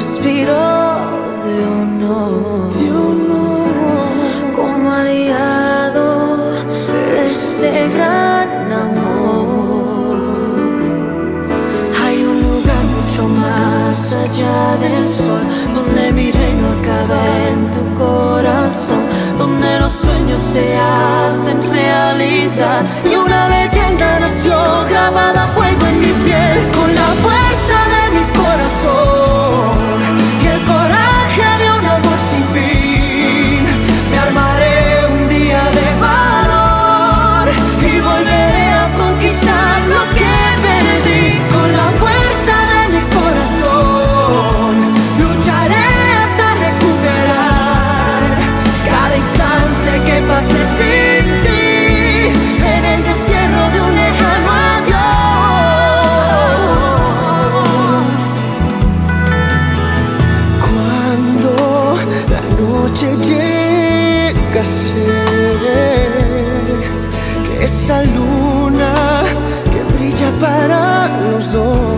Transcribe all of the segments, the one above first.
suspiro de honor, de honor. como aliado de este gran amor. Hay un lugar mucho más allá del sol, donde mi reino acaba en tu corazón, donde los sueños se hacen realidad. noche llega que esa luna que brilla para los dos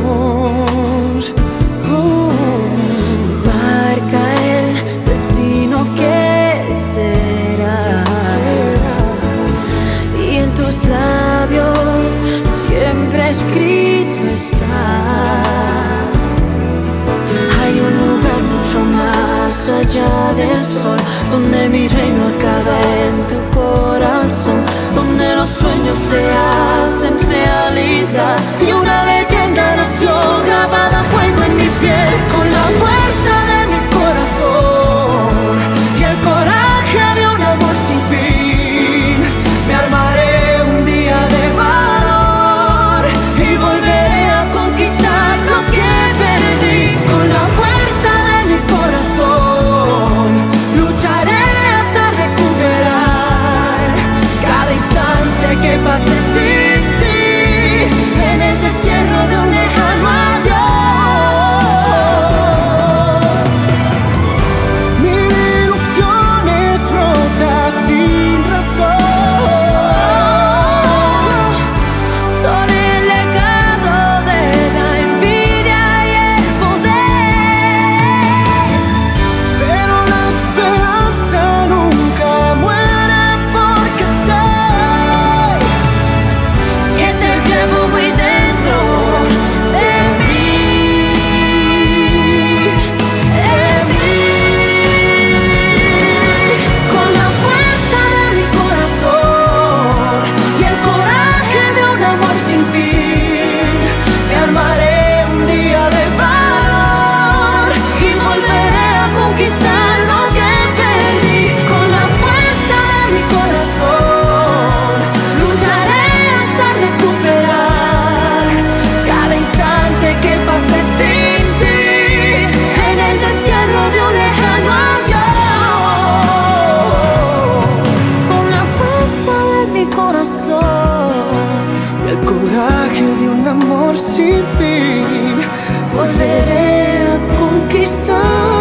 mi reino acaba en tu corazón, donde los sueños se hacen realidad. coraje de un amor sin fin. Volveré a conquistar.